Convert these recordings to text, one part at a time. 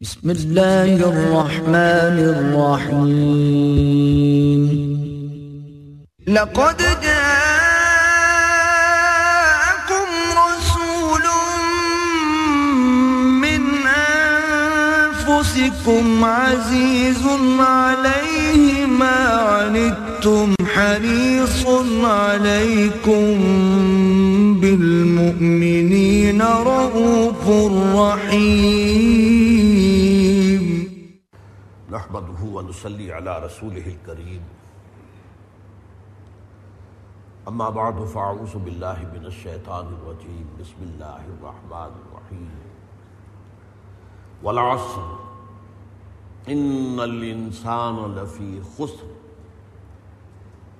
بسم الله الرحمن الرحيم. لقد جاءكم رسول من أنفسكم عزيز عليه ما عنتم حريص عليكم بالمؤمنين رؤوف رحيم. نحمده ونصلي على رسوله الكريم. اما بعد فاعوذ بالله من الشيطان الرجيم. بسم الله الرحمن الرحيم. والعصر. ان الانسان لفي خسر.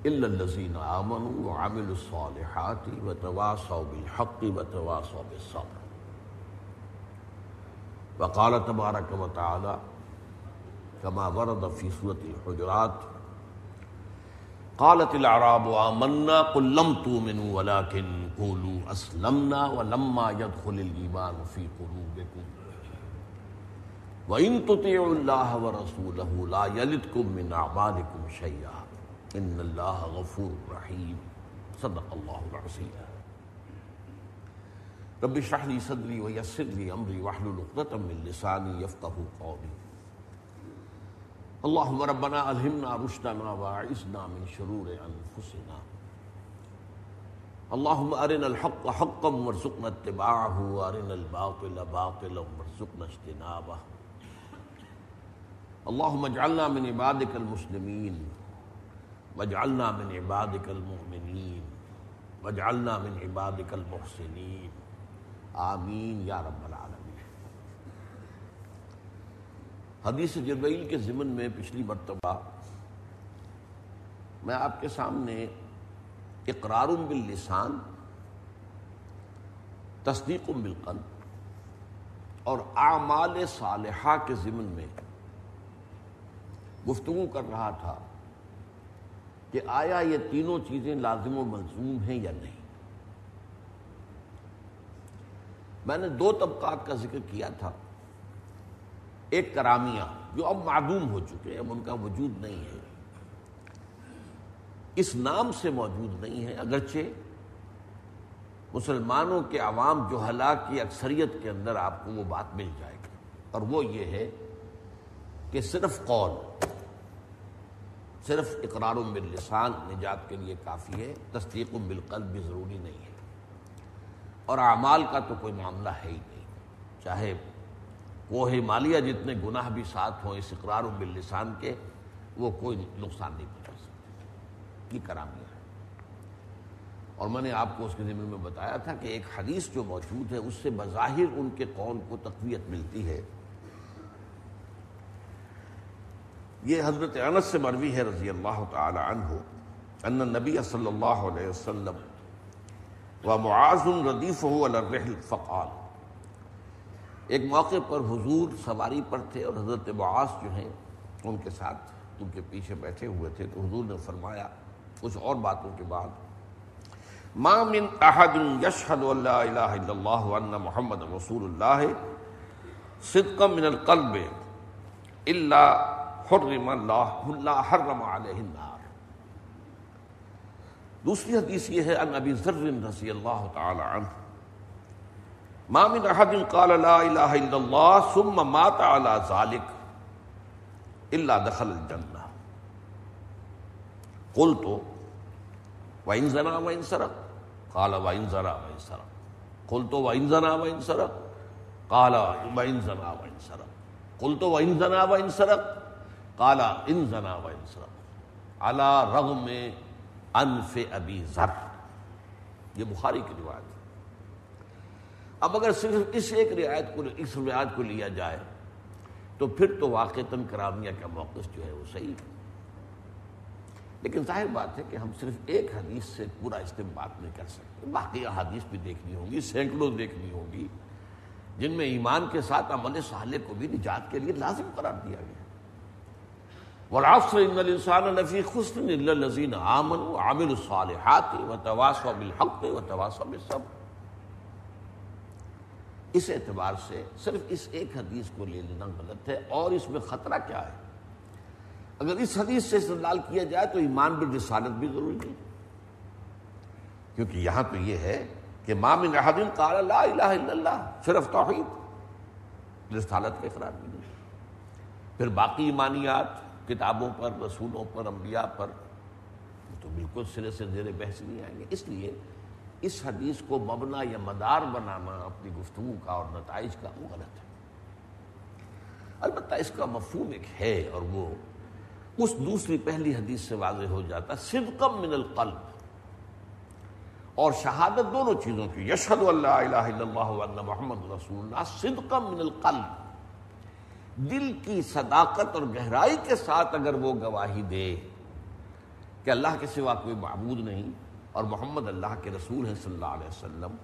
الا الذين امنوا وعملوا الصالحات وتواصوا بالحق وتواصوا بالصبر. وقال تبارك وتعالى كما ورد في سورة الحجرات قالت الأعراب آمنا قل لم تؤمنوا ولكن قولوا أسلمنا ولما يدخل الإيمان في قلوبكم. وإن تطيعوا الله ورسوله لا يلدكم من أعمالكم شيئا. إن الله غفور رحيم. صدق الله العظيم. رب اشرح لي صدري ويسر لي أمري واحلل عقدة من لساني يفقهوا قولي. اللهم ربنا الهمنا رشدنا واعذنا من شرور انفسنا اللهم ارنا الحق حقا وارزقنا اتباعه وارنا الباطل باطلا وارزقنا اجتنابه. اللهم اجعلنا من عبادك المسلمين. واجعلنا من عبادك المؤمنين واجعلنا من عبادك المحسنين آمین یا رب العالمین۔ حدیث جبرائیل کے ضمن میں پچھلی مرتبہ میں آپ کے سامنے اقرار باللسان، تصدیق بالقلب اور اعمال صالحہ کے ضمن میں گفتگو کر رہا تھا۔ کہ آیا یہ تینوں چیزیں لازم و ملزوم ہیں یا نہیں؟ میں نے دو طبقات کا ذکر کیا تھا۔ ایک کرامیہ، جو اب معدوم ہو چکے ہیں، اب ان کا وجود نہیں ہے۔ اس نام سے موجود نہیں ہے، اگرچہ مسلمانوں کے عوام جو ہلاک کی اکثریت کے اندر آپ کو وہ بات مل جائے گی۔ اور وہ یہ ہے کہ صرف قول صرف اقرار باللسان نجات کے لیے کافی ہے، تصدیق بالقلب بھی ضروری نہیں ہے۔ اور اعمال کا تو کوئی معاملہ ہے ہی نہیں۔ چاہے کوہ مالیہ جتنے گناہ بھی ساتھ ہوں اس اقرار باللسان کے، وہ کوئی نقصان نہیں پہنچا سکتے یہ کرامیہ ہے۔ اور میں نے آپ کو اس کے ذمن میں بتایا تھا کہ ایک حدیث جو موجود ہے، اس سے بظاہر ان کے قول کو تقویت ملتی ہے۔ یہ حضرت انس سے مروی ہے رضی اللہ تعالی عنہ، ان نبی صلی اللہ علیہ وسلم و معاذ ردیف الرحل فقال۔ ایک موقع پر حضور سواری پر تھے اور حضرت معاذ جو ہیں، ان کے ساتھ ان کے پیچھے بیٹھے ہوئے تھے۔ تو حضور نے فرمایا، کچھ اور باتوں کے بعد، ما من احد یشهد ان لا الہ الا اللہ وان محمد رسول اللہ صدقا من القلب الا حرم اللہ اللہ حرم علیہ النار۔ دوسری حدیث یہ ہے ان ابی ذر رضی اللہ تعالی عنہ۔ ما من احد قال لا الہ الا اللہ، ثم مات على ذلك الا دخل الجنہ۔ قلت وان زنا وان سرق۔ قال وان زنا وان سرق۔ قلت وان زنا وان سرق۔ قال وان زنا وان سرق۔ قلت وان زنا وان سرق۔ قال ان زنا وان سرق على رغم انف ابی ذر. یہ بخاری کی روایت ہے. اب اگر صرف اس ایک رعایت کو اس روایت کو لیا جائے، تو پھر تو واقع کرامیہ کا موقف جو ہے وہ صحیح ہے. لیکن ظاہر بات ہے کہ ہم صرف ایک حدیث سے پورا استعمال نہیں کر سکتے. باقی حدیث بھی دیکھنی ہوگی، سینکڑوں دیکھنی ہوگی، جن میں ایمان کے ساتھ عمل صالح کو بھی نجات کے لیے لازم قرار دیا گیا والعصر ان الانسان لفی خسر الا الذين امنوا وعملوا الصالحات وتواصوا بالحق وتواصوا بالصبر۔ اس اعتبار سے صرف اس ایک حدیث کو لے لینا غلط ہے اور اس میں خطرہ کیا ہے؟ اگر اس حدیث سے استدلال کیا جائے تو ایمان بر رسالت بھی ضروری نہیں کیونکہ یہاں تو یہ ہے کہ مامن احدین قال لا الہ الا اللہ، صرف توحید۔ رسالت کا اقرار بھی نہیں۔ پھر باقی ایمانیات؟ کتابوں پر، رسولوں پر، انبیاء پر تو بالکل سرے سے زیر بحث نہیں آئیں گے۔ اس لیے اس حدیث کو مبنا یا مدار بنانا اپنی گفتگو کا اور نتائج کا وہ غلط ہے۔ البتہ اس کا مفہوم ایک ہے اور وہ اس دوسری پہلی حدیث سے واضح ہو جاتا صدقم من القلب۔ اور شہادت دونوں چیزوں کی یشہد اللہ الہ الا اللہ محمد رسول اللہ صدقم من القلب۔ دل کی صداقت اور گہرائی کے ساتھ اگر وہ گواہی دے کہ اللہ کے سوا کوئی معبود نہیں اور محمد اللہ کے رسول ہیں صلی اللہ علیہ وسلم،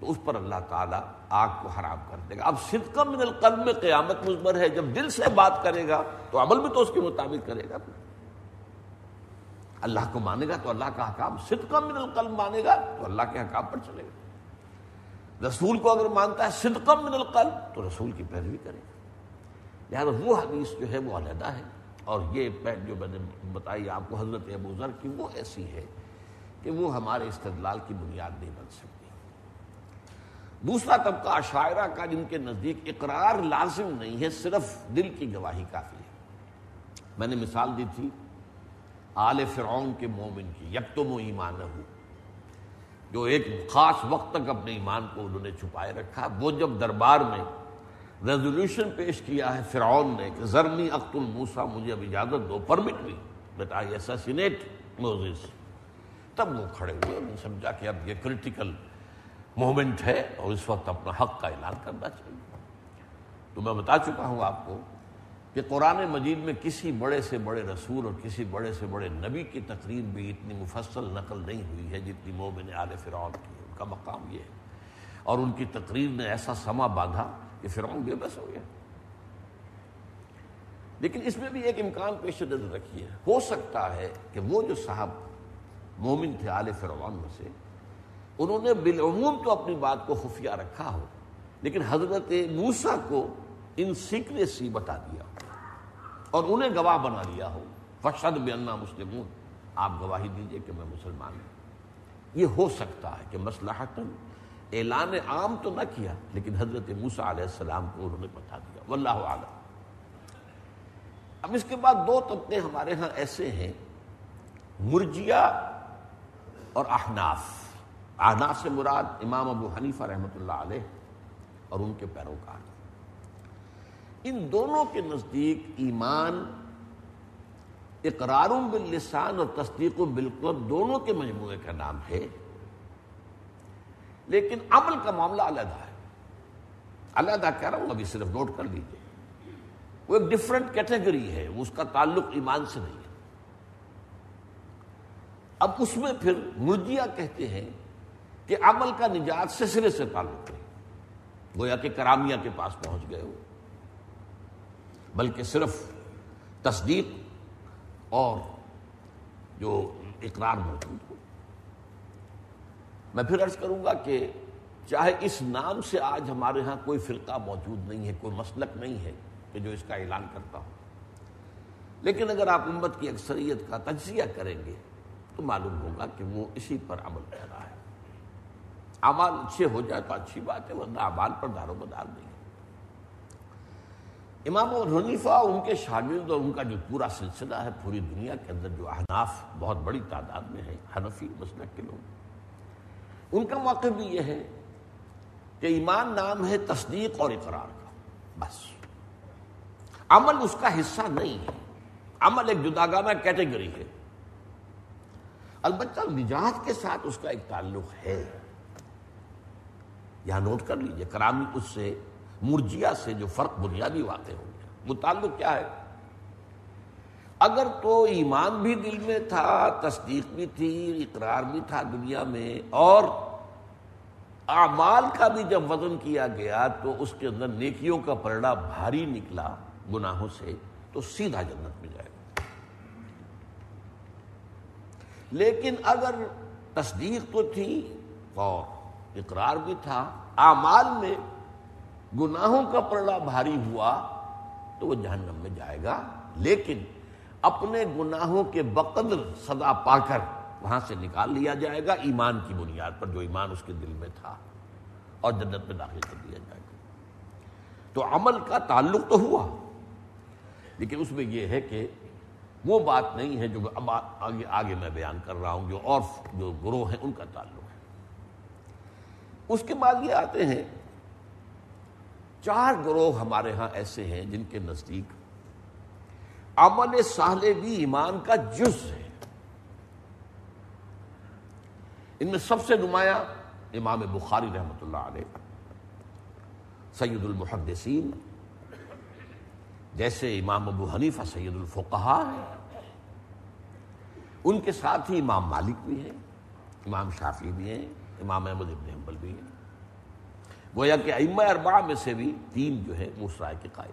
تو اس پر اللہ تعالیٰ آگ کو حرام کر دے گا۔ اب صدقہ من القلب میں قیامت مزمر ہے۔ جب دل سے بات کرے گا تو عمل بھی تو اس کے مطابق کرے گا۔ اللہ کو مانے گا تو اللہ کا حکام صدقہ من القلب مانے گا تو اللہ کے حکام پر چلے گا۔ رسول کو اگر مانتا ہے صدقہ من القلب تو رسول کی پیروی کرے گا۔ لہٰذا وہ حدیث جو ہے وہ علیحدہ ہے اور یہ جو میں نے بتائی آپ کو حضرت ابو ذر کی، وہ ایسی ہے کہ وہ ہمارے استدلال کی بنیاد نہیں بن سکتی۔ دوسرا طبقہ عشاعرہ کا جن کے نزدیک اقرار لازم نہیں ہے، صرف دل کی گواہی کافی ہے۔ میں نے مثال دی تھی، آل فرعون کے مومن کی، یکتم و ایمان ہو جو ایک خاص وقت تک اپنے ایمان کو انہوں نے چھپائے رکھا، وہ جب دربار میں ریزولوشن پیش کیا ہے فرعون نے کہ زرنی اخت الموسا مجھے اب اجازت دو، پرمٹ بھی۔ بیٹا ایساسینیٹ موزز تب وہ کھڑے ہوئے، انہوں سمجھا کہ اب یہ کرٹیکل مومنٹ ہے اور اس وقت اپنا حق کا اعلان کرنا چاہیے۔ تو میں بتا چکا ہوں آپ کو کہ قرآن مجید میں کسی بڑے سے بڑے رسول اور کسی بڑے سے بڑے نبی کی تقریر بھی اتنی مفصل نقل نہیں ہوئی ہے جتنی مومن عال فرعون کی ان کا مقام یہ ہے۔ اور ان کی تقریر نے ایسا سما باندھا کہ فرعون بے بس ہو گیا۔ لیکن اس میں بھی ایک امکان پیش نظر رکھی ہے ہو سکتا ہے کہ وہ جو صاحب مومن تھے آل فرعون میں سے، انہوں نے بالعموم تو اپنی بات کو خفیہ رکھا ہو، لیکن حضرت موسا کو ان سیکریسی بتا دیا اور انہیں گواہ بنا لیا ہو۔ فشد بے اللہ مسلم آپ گواہی دیجیے کہ میں مسلمان ہوں۔ یہ ہو سکتا ہے کہ مسلحت اعلان عام تو نہ کیا، لیکن حضرت موسا علیہ السلام کو انہوں نے بتا دیا۔ واللہ عالم اب اس کے بعد دو طبقے ہمارے ہاں ایسے ہیں، مرجیا اور احناف۔ احناف سے مراد امام ابو حنیفہ رحمۃ اللہ علیہ اور ان کے پیروکار۔ ان دونوں کے نزدیک ایمان اقرار باللسان اور تصدیق بالقلب دونوں کے مجموعے کا نام ہے۔ لیکن عمل کا معاملہ علیحدہ ہے۔ علیحدہ کہہ رہا ہوں، ابھی صرف نوٹ کر لیجیے وہ ایک ڈفرنٹ کیٹیگری ہے اس کا تعلق ایمان سے نہیں ہے۔ اب اس میں پھر مرجیا کہتے ہیں کہ عمل کا نجات سے سرے سے تعلق نہیں گویا کہ کرامیہ کے پاس پہنچ گئے ہو۔ بلکہ صرف تصدیق اور جو اقرار موجود ہو۔ میں پھر عرض کروں گا کہ چاہے اس نام سے آج ہمارے ہاں کوئی فرقہ موجود نہیں ہے، کوئی مسلک نہیں ہے کہ جو اس کا اعلان کرتا ہو۔ لیکن اگر آپ امت کی اکثریت کا تجزیہ کریں گے تو معلوم ہوگا کہ وہ اسی پر عمل کر رہا ہے۔ اعمال اچھے ہو جائے تو اچھی بات ہے، ورنہ اعمال پر دار و مدار نہیں ہے۔ امام حنیفہ، ان کے شاگرد اور ان کا جو پورا سلسلہ ہے، پوری دنیا کے اندر جو احناف بہت بڑی تعداد میں ہے حنفی مسلک کے لوگ۔ ان کا موقع بھی یہ ہے کہ ایمان نام ہے تصدیق اور اقرار کا، بس۔ عمل اس کا حصہ نہیں ہے۔ عمل ایک جداگانہ کیٹیگری ہے۔ البتہ نجات کے ساتھ اس کا ایک تعلق ہے۔ یہاں نوٹ کر لیجیے، کرامی اس سے، مرجیا سے جو فرق بنیادی واقع ہو گیا۔ وہ تعلق کیا ہے؟ اگر تو ایمان بھی دل میں تھا، تصدیق بھی تھی، اقرار بھی تھا دنیا میں، اور اعمال کا بھی جب وزن کیا گیا تو اس کے اندر نیکیوں کا پرڑا بھاری نکلا، گناہوں سے، تو سیدھا جنت میں جائے گا۔ لیکن اگر تصدیق تو تھی، اور اقرار بھی تھا، اعمال میں گناہوں کا پلڑا بھاری ہوا، تو وہ جہنم میں جائے گا۔ لیکن اپنے گناہوں کے بقدر صدا پا کر وہاں سے نکال لیا جائے گا ایمان کی بنیاد پر جو ایمان اس کے دل میں تھا اور جنت میں داخل کر دیا جائے گا۔ تو عمل کا تعلق تو ہوا، لیکن اس میں یہ ہے کہ وہ بات نہیں ہے جو اب آگے آگے میں بیان کر رہا ہوں، جو اور جو گروہ ہیں ان کا تعلق ہے۔ اس کے بعد یہ آتے ہیں، چار گروہ ہمارے ہاں ایسے ہیں جن کے نزدیک عمل صالح بھی ایمان کا جز ہے۔ ان میں سب سے نمایاں امام بخاری رحمۃ اللہ علیہ۔ سید المحدثین، جیسے امام ابو حنیفہ سید الفقہ ہے ان کے ساتھ ہی امام مالک بھی ہیں، امام شافی بھی ہیں، امام احمد ابن حنبل بھی ہیں۔ گویا کہ ائمہ اربع میں سے بھی تین جو ہے وہ رائے کے قائل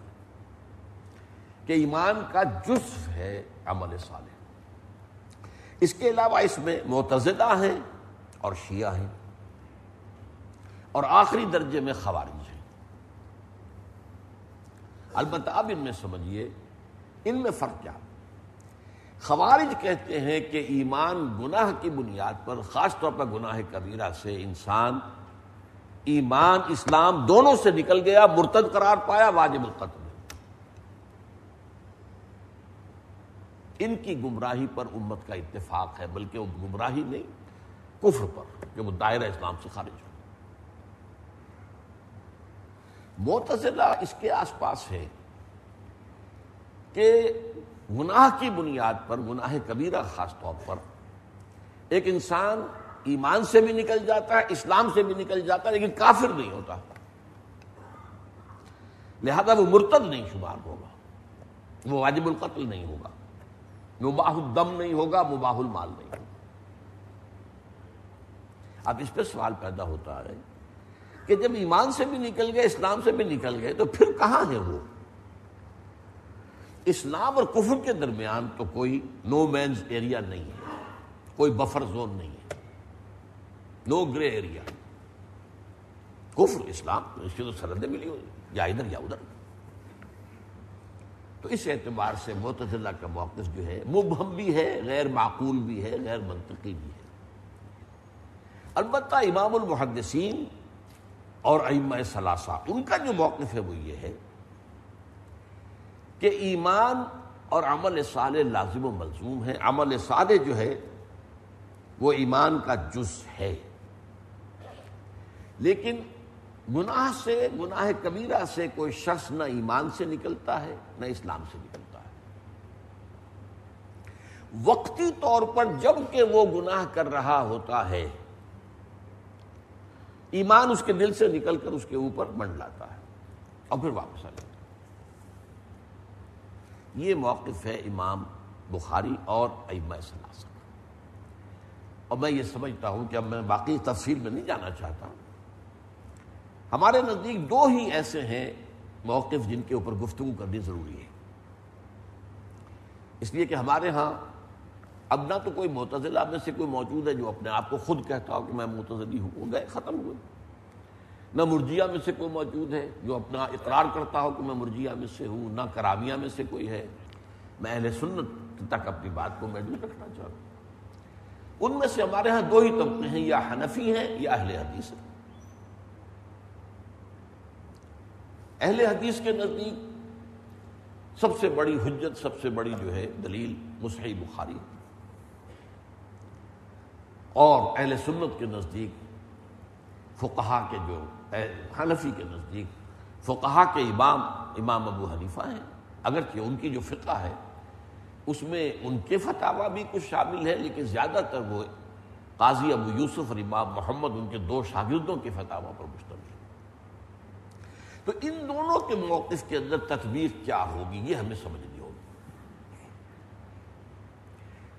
کہ ایمان کا جزو ہے عمل صالح۔ اس کے علاوہ اس میں معتزدہ ہیں اور شیعہ ہیں اور آخری درجے میں خوارج ہیں۔ البتہ اب ان میں سمجھیے، ان میں فرق کیا؟ خوارج کہتے ہیں کہ ایمان گناہ کی بنیاد پر، خاص طور پر گناہ کبیرہ سے انسان ایمان، اسلام دونوں سے نکل گیا، مرتد قرار پایا، واجب القتل۔ ان کی گمراہی پر امت کا اتفاق ہے، بلکہ وہ گمراہی نہیں کفر پر کہ وہ دائرہ اسلام سے خارج ہو۔ موتزلہ اس کے آس پاس ہے کہ گناہ کی بنیاد پر، گناہ کبیرہ خاص طور پر ایک انسان ایمان سے بھی نکل جاتا ہے، اسلام سے بھی نکل جاتا ہے، لیکن کافر نہیں ہوتا۔ لہذا وہ مرتد نہیں شمار ہوگا۔ وہ واجب القتل نہیں ہوگا۔ مباح الدم نہیں ہوگا، مباح المال نہیں ہوگا۔ اب اس پہ سوال پیدا ہوتا ہے کہ جب ایمان سے بھی نکل گئے، اسلام سے بھی نکل گئے، تو پھر کہاں ہے وہ؟ اسلام اور کفر کے درمیان تو کوئی نو مینز ایریا نہیں ہے، کوئی بفر زون نہیں ہے نو گرے ایریا کفر اسلام، اس کی تو سرحدیں ملی ہوئی یا ادھر یا ادھر۔ تو اس اعتبار سے متضلہ کا موقف جو ہے، مبہم بھی ہے، غیر معقول بھی ہے، غیر منطقی بھی ہے۔ البتہ امام المحدثین اور ائمہ ثلاثہ، ان کا جو موقف ہے وہ یہ ہے کہ ایمان اور عمل صالح لازم و ملزوم ہے عمل صالح جو ہے، وہ ایمان کا جز ہے۔ لیکن گناہ سے، گناہ کبیرہ سے کوئی شخص نہ ایمان سے نکلتا ہے، نہ اسلام سے نکلتا ہے۔ وقتی طور پر جبکہ وہ گناہ کر رہا ہوتا ہے ایمان اس کے دل سے نکل کر اس کے اوپر بن لاتا ہے۔ اور پھر واپس آ جاتا یہ موقف ہے امام بخاری اور ائمہ سلاسہ اور میں یہ سمجھتا ہوں کہ اب میں باقی تفصیل میں نہیں جانا چاہتا۔ ہمارے نزدیک دو ہی ایسے ہیں موقف جن کے اوپر گفتگو کرنی ضروری ہے۔ اس لیے کہ ہمارے ہاں اب نہ تو کوئی معتزلہ میں سے کوئی موجود ہے جو اپنے آپ کو خود کہتا ہو کہ میں معتزلی ہوں، وہ گئے، ختم ہوئے۔ نہ مرجیا میں سے کوئی موجود ہے جو اپنا اقرار کرتا ہو کہ میں مرجیا میں سے ہوں، نہ کرامیہ میں سے کوئی ہے۔ میں اہل سنت تک اپنی بات کو محدود رکھنا چاہتا ہوں۔ ان میں سے ہمارے ہاں دو ہی طبقے ہیں، یا حنفی ہیں یا اہل حدیث ہیں۔ اہل حدیث کے نزدیک سب سے بڑی حجت، سب سے بڑی جو ہے دلیل مسحی بخاری۔ ہے اور اہل سنت کے نزدیک، فقہا کے جو حنفی کے نزدیک، فقہا کے امام امام ابو حنیفہ ہیں۔ اگرچہ ان کی جو فقہ ہے، اس میں ان کے فتح بھی کچھ شامل ہے لیکن زیادہ تر وہ قاضی ابو یوسف اور امام محمد، ان کے دو شاگردوں کے فتح پر مشتمل ہے تو ان دونوں کے موقف کے اندر تطبیق کیا ہوگی، یہ ہمیں سمجھنی ہوگی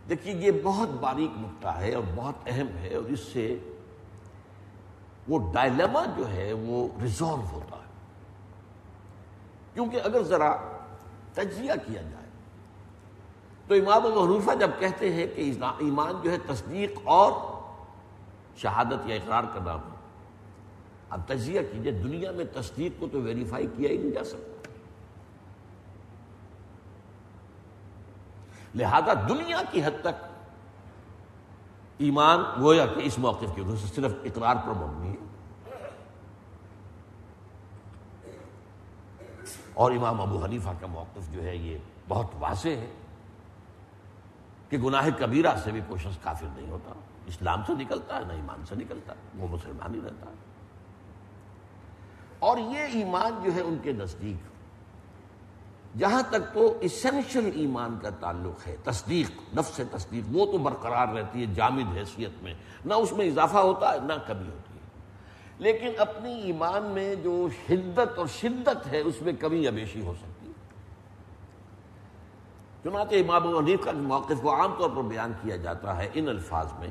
دیکھیے، یہ بہت باریک نقطہ ہے اور بہت اہم ہے اور اس سے وہ ڈائلما جو ہے وہ ریزالو ہوتا ہے۔ کیونکہ اگر ذرا تجزیہ کیا جائے، تو امام محروفہ جب کہتے ہیں کہ ایمان جو ہے تصدیق اور شہادت یا اقرار کا نام اب تجزیہ کیجیے، دنیا میں تصدیق کو تو ویریفائی کیا ہی نہیں جا سکتا۔ لہذا دنیا کی حد تک ایمان گویا کہ اس موقف کی وجہ سے صرف اقرار پر مبنی ہے۔ اور امام ابو حنیفہ کا موقف جو ہے یہ بہت واضح ہے کہ گناہ کبیرہ سے بھی کوئی شخص کافر نہیں ہوتا۔ اسلام سے نکلتا ہے، نہ ایمان سے نکلتا وہ مسلمان ہی رہتا ہے۔ اور یہ ایمان جو ہے ان کے نزدیک جہاں تک تو اسینشل ایمان کا تعلق ہے، تصدیق، نفس تصدیق، وہ تو برقرار رہتی ہے جامد حیثیت میں۔ نہ اس میں اضافہ ہوتا ہے، نہ کمی ہوتی ہے۔ لیکن اپنی ایمان میں جو شدت اور شدت ہے، اس میں کمی یا بیشی ہو سکتی ہے۔ چنانچہ امام حنیف کا موقف کو عام طور پر بیان کیا جاتا ہے ان الفاظ میں۔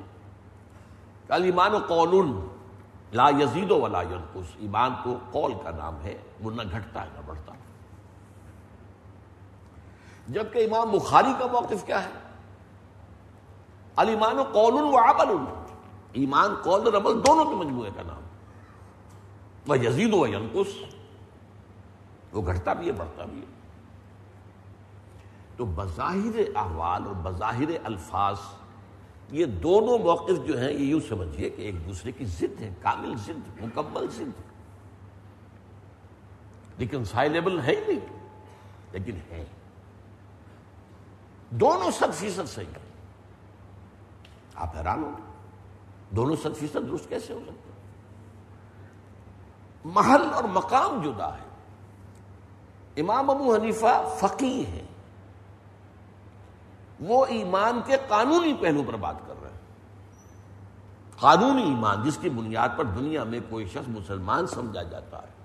ایمان و قول لا یزید ولا ینقص۔ ایمان تو قول کا نام ہے، وہ نہ گھٹتا ہے، نہ بڑھتا۔ جبکہ امام بخاری کا موقف کیا ہے؟ المان و قول و عمل ایمان، قول اور عمل دونوں کے مجموعے کا نام. وہ یزید و ینقص. وہ گھٹتا بھی ہے، بڑھتا بھی ہے. تو بظاہر احوال اور بظاہر الفاظ، یہ دونوں موقف جو ہیں، یہ یوں سمجھیے کہ ایک دوسرے کی ضد ہے کامل ضد، مکمل ضد. لیکن سائلیبل ہے ہی نہیں، لیکن ہے دونوں سب فیصد صحیح آپ حیران ہو دونوں سب فیصد درست کیسے ہو سکتے محل اور مقام جدا ہے۔ امام ابو حنیفہ فقی ہے وہ ایمان کے قانونی پہلو پر بات کر رہے ہیں۔ قانونی ایمان جس کی بنیاد پر دنیا میں کوئی شخص مسلمان سمجھا جاتا ہے۔